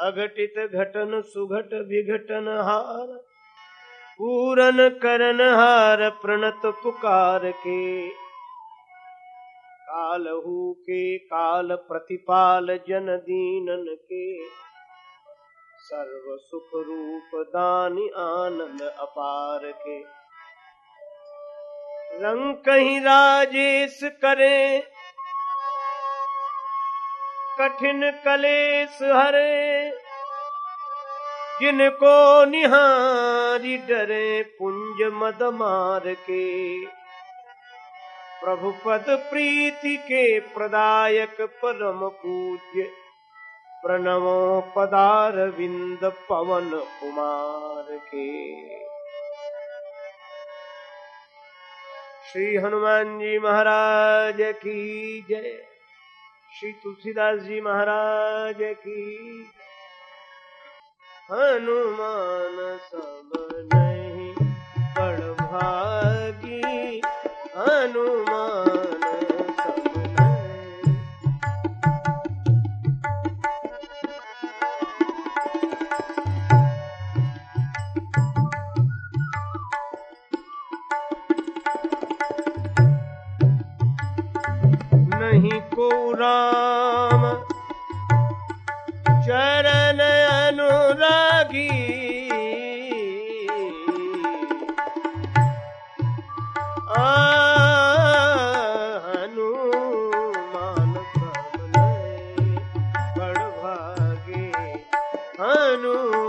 अघटित घटन, सुघट विघटन हार। पूरन करन हार, प्रणत पुकार के। कालहू के काल प्रतिपाल जन दीनन के। सर्व सुख रूप दानी आनंद अपार के। रंग कहीं राजेश करे कठिन कलेश हरे, जिनको निहारी डरे पुंज मद मार के। प्रभु पद प्रीति के प्रदायक परम पूज्य, प्रणवो पदार विंद पवन कुमार के। श्री हनुमान जी महाराज की जय। श्री तुलसीदास जी महाराज की। हनुमान सम नहीं बड़ भागी। हनुमान राम। चरण अनुरागी। हनुमान बड़भागे हनु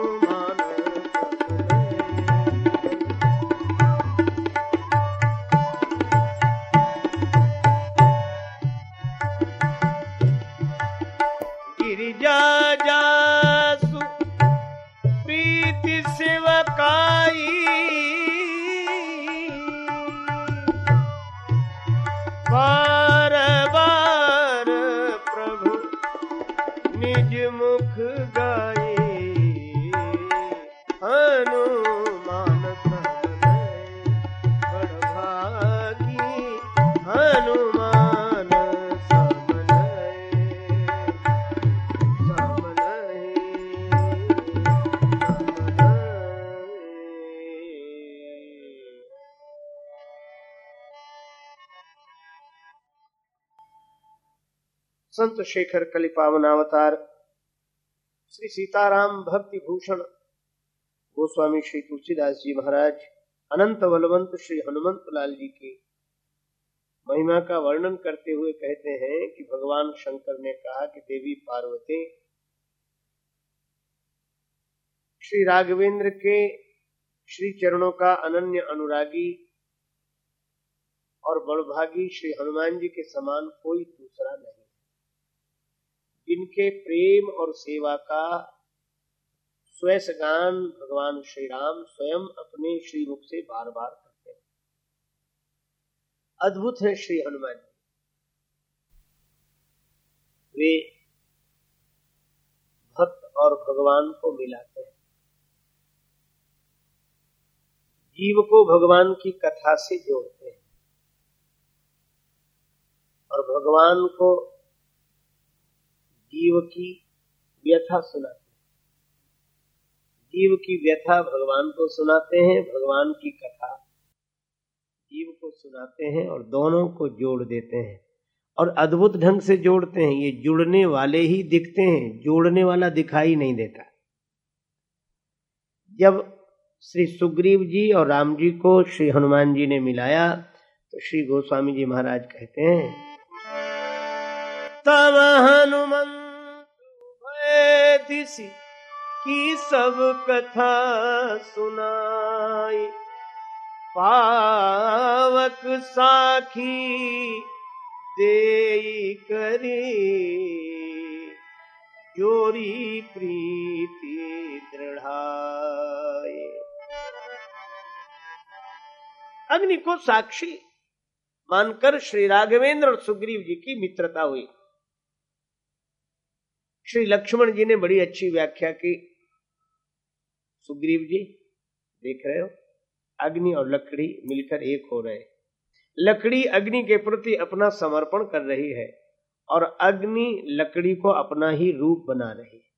संत शेखर कलि पावन अवतार श्री सीताराम भक्ति भूषण गोस्वामी श्री तुलसीदास जी महाराज, अनंत बलवंत श्री हनुमंत लाल जी की महिमा का वर्णन करते हुए कहते हैं कि भगवान शंकर ने कहा कि देवी पार्वती, श्री राघवेंद्र के श्री चरणों का अनन्य अनुरागी और बड़भागी श्री हनुमान जी के समान कोई दूसरा नहीं। जिनके प्रेम और सेवा का स्वयं भगवान श्री राम स्वयं अपने श्री मुख से बार बार करते हैं। अद्भुत है श्री हनुमान जी। वे भक्त और भगवान को मिलाते हैं। जीव को भगवान की कथा से जोड़ते हैं। और भगवान को जीव की व्यथा सुनाते जीव की व्यथा भगवान को सुनाते हैं, भगवान की कथा जीव को सुनाते हैं और दोनों को जोड़ देते हैं। और अद्भुत ढंग से जोड़ते हैं, ये जुड़ने वाले ही दिखते हैं, जोड़ने वाला दिखाई नहीं देता। जब श्री सुग्रीव जी और राम जी को श्री हनुमान जी ने मिलाया तो श्री गोस्वामी जी महाराज कहते हैं तब हनुमंत भय की सब कथा सुनाई। पावक साखी दे करी। जोरी प्रीति दृढ़ाए अग्नि को साक्षी मानकर श्री राघवेंद्र और सुग्रीव जी की मित्रता हुई। श्री लक्ष्मण जी ने बड़ी अच्छी व्याख्या की। सुग्रीव जी, देख रहे हो? अग्नि और लकड़ी मिलकर एक हो रहे लकड़ी अग्नि के प्रति अपना समर्पण कर रही है और अग्नि लकड़ी को अपना ही रूप बना रही है।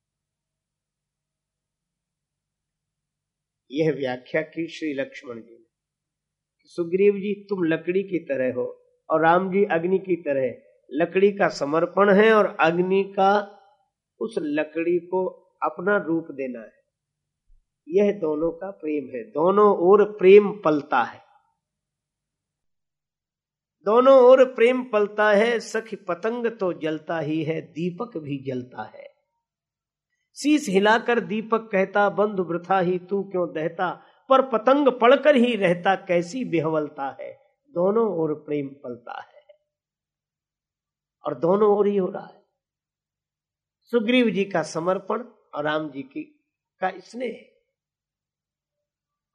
यह व्याख्या की श्री लक्ष्मण जी ने। सुग्रीव जी, तुम लकड़ी की तरह हो और राम जी अग्नि की तरह। लकड़ी का समर्पण है और अग्नि का उस लकड़ी को अपना रूप देना है। यह दोनों का प्रेम है। दोनों ओर प्रेम पलता है। दोनों ओर प्रेम पलता है, सखी पतंग तो जलता ही है, दीपक भी जलता है। शीश हिलाकर दीपक कहता, बंध वृथा ही तू क्यों दहता? पर पतंग पड़कर ही रहता, कैसी बेहवलता है? दोनों ओर प्रेम पलता है। और दोनों ओर ही हो रहा है। सुग्रीव जी का समर्पण और राम जी की का स्नेह।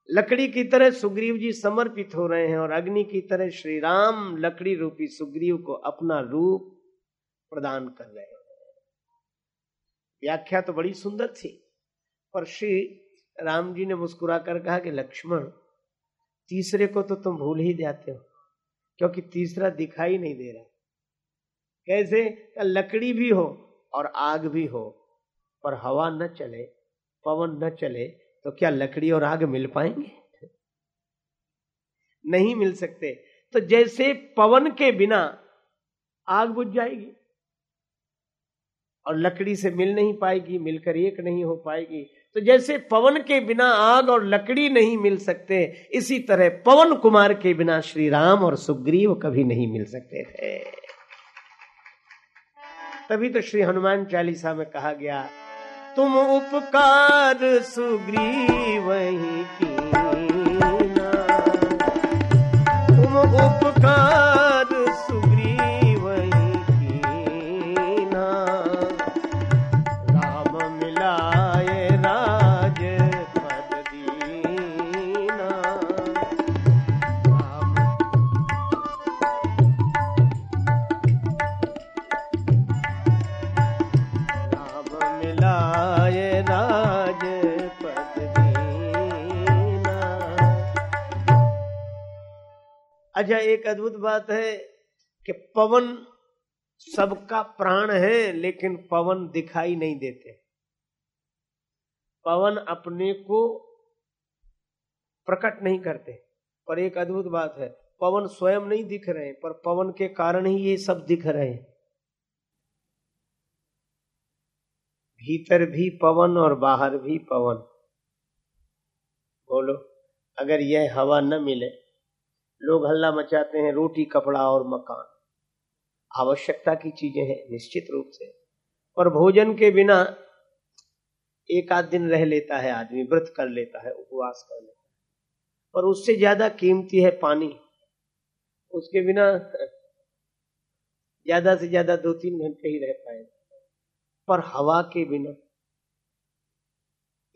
लकड़ी की तरह सुग्रीव जी समर्पित हो रहे हैं और अग्नि की तरह श्री राम लकड़ी रूपी सुग्रीव को अपना रूप प्रदान कर रहे हैं। व्याख्या तो बड़ी सुंदर थी, पर श्री राम जी ने मुस्कुरा कर कहा कि लक्ष्मण, तीसरे को तो तुम भूल ही जाते हो, क्योंकि तीसरा दिखाई नहीं दे रहा। कैसे? लकड़ी भी हो और आग भी हो, पर हवा न चले, पवन न चले तो क्या लकड़ी और आग मिल पाएँगे? नहीं मिल सकते। तो जैसे पवन के बिना आग बुझ जाएगी और लकड़ी से मिल नहीं पाएगी, मिलकर एक नहीं हो पाएगी तो जैसे पवन के बिना आग और लकड़ी नहीं मिल सकते, इसी तरह पवन कुमार के बिना श्री राम और सुग्रीव कभी नहीं मिल सकते थे। तभी तो श्री हनुमान चालीसा में कहा गया तुम उपकार सुग्रीव की तुम उपकार अच्छा एक अद्भुत बात है कि पवन सबका प्राण है, लेकिन पवन दिखाई नहीं देते। पवन अपने को प्रकट नहीं करते। पर एक अद्भुत बात है, पवन स्वयं नहीं दिख रहे पर पवन के कारण ही ये सब दिख रहे हैं। भीतर भी पवन और बाहर भी पवन। बोलो, अगर यह हवा न मिले लोग हल्ला मचाते हैं, रोटी, कपड़ा और मकान। आवश्यकता की चीज़ें हैं, निश्चित रूप से। पर भोजन के बिना एक आध दिन रह लेता है आदमी, व्रत कर लेता है, उपवास कर लेता है। पर उससे ज़्यादा कीमती है पानी। उसके बिना ज़्यादा से ज़्यादा दो तीन घंटे ही रह पाए। पर हवा के बिना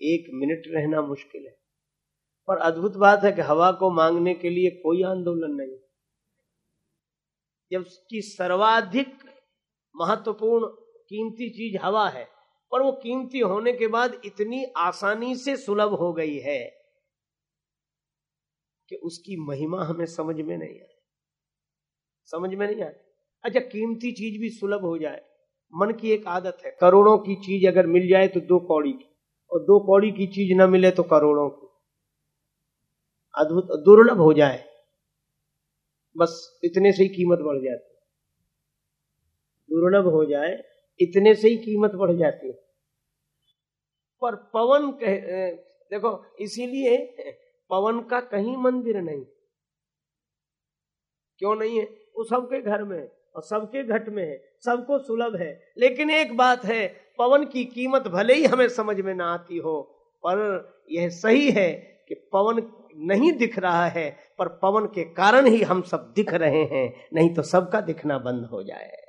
एक मिनट रहना मुश्किल है। पर अद्भुत बात है कि हवा को मांगने के लिए कोई आंदोलन नहीं। जब उसकी सर्वाधिक महत्वपूर्ण कीमती चीज़ हवा है पर वो कीमती होने के बाद इतनी आसानी से सुलभ हो गई है कि उसकी महिमा हमें समझ में नहीं आती। समझ में नहीं आती। अच्छा कीमती चीज़ भी सुलभ हो जाए। मन की एक आदत है। करोड़ों की चीज़ अगर मिल जाए तो दो कौड़ी की, और दो कौड़ी की चीज़ न मिले तो करोड़ों की। अद्भुत, दुर्लभ हो जाए। बस इतने से ही कीमत बढ़ जाती दुर्लभ हो जाए, इतने से ही कीमत बढ़ जाती है। पर पवन कह देखो, इसीलिए पवन का कहीं मंदिर नहीं। क्यों नहीं है? वो सबके घर में और सबके घट में है, सबको सुलभ है। लेकिन एक बात है, पवन की कीमत भले ही हमें समझ में ना आती हो, पर यह सही है कि पवन नहीं दिख रहा है, पर पवन के कारण ही हम सब दिख रहे हैं, नहीं तो सबका दिखना बंद हो जाए।